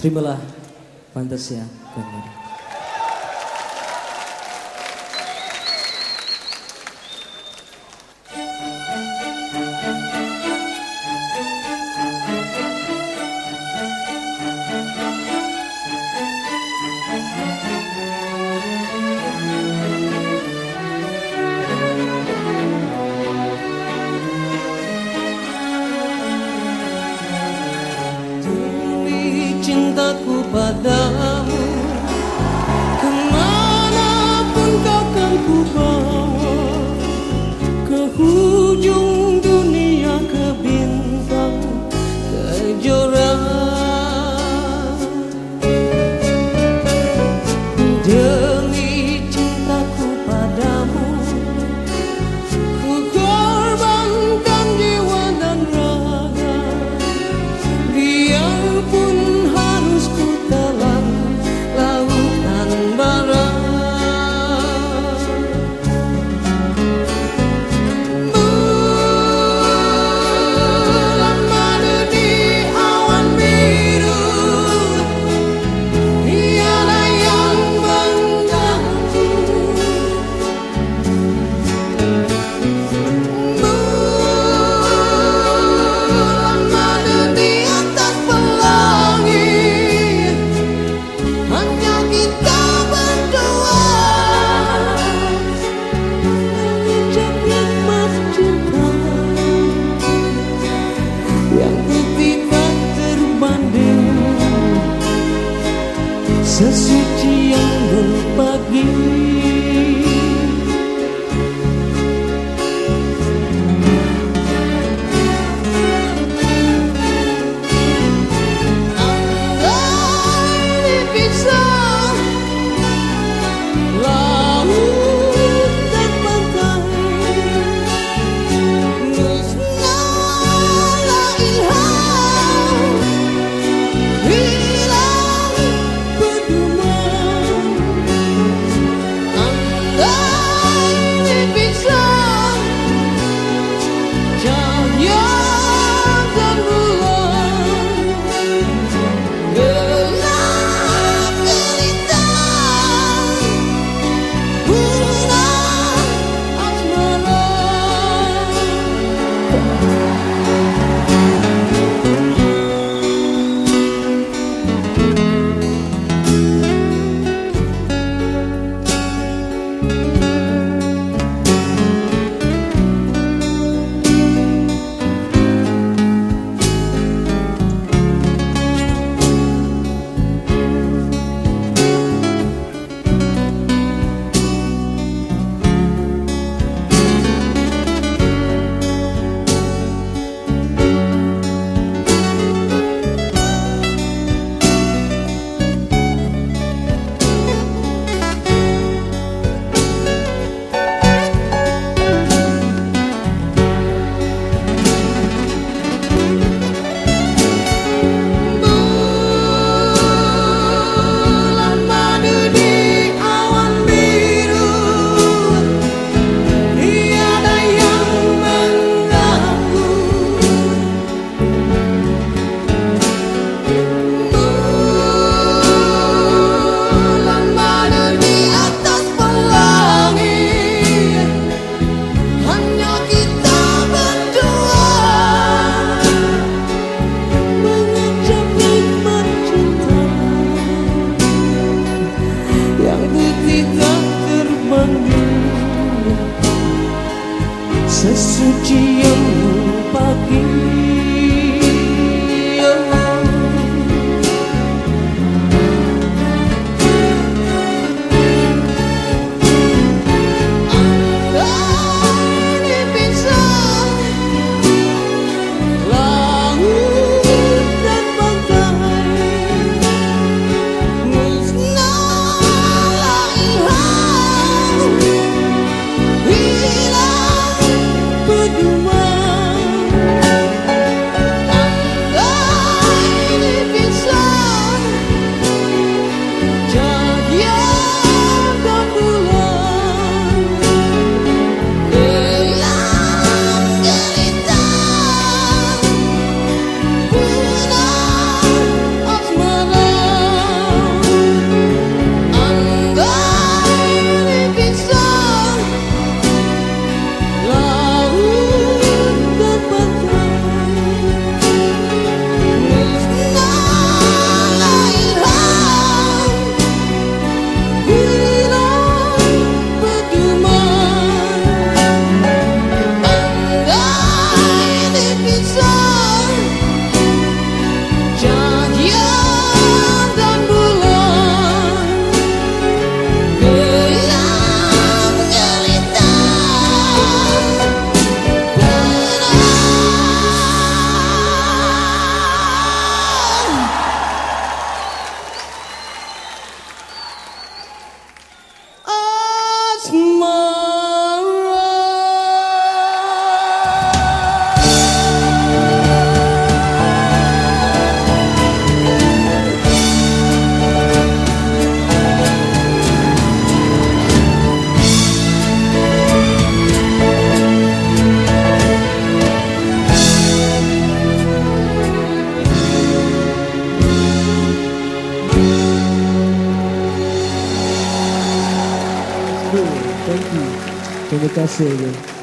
Terimalah Fantasia Gambar. padamu. Ke mana pun kau kan ku bawa Jesus Tô muito sede.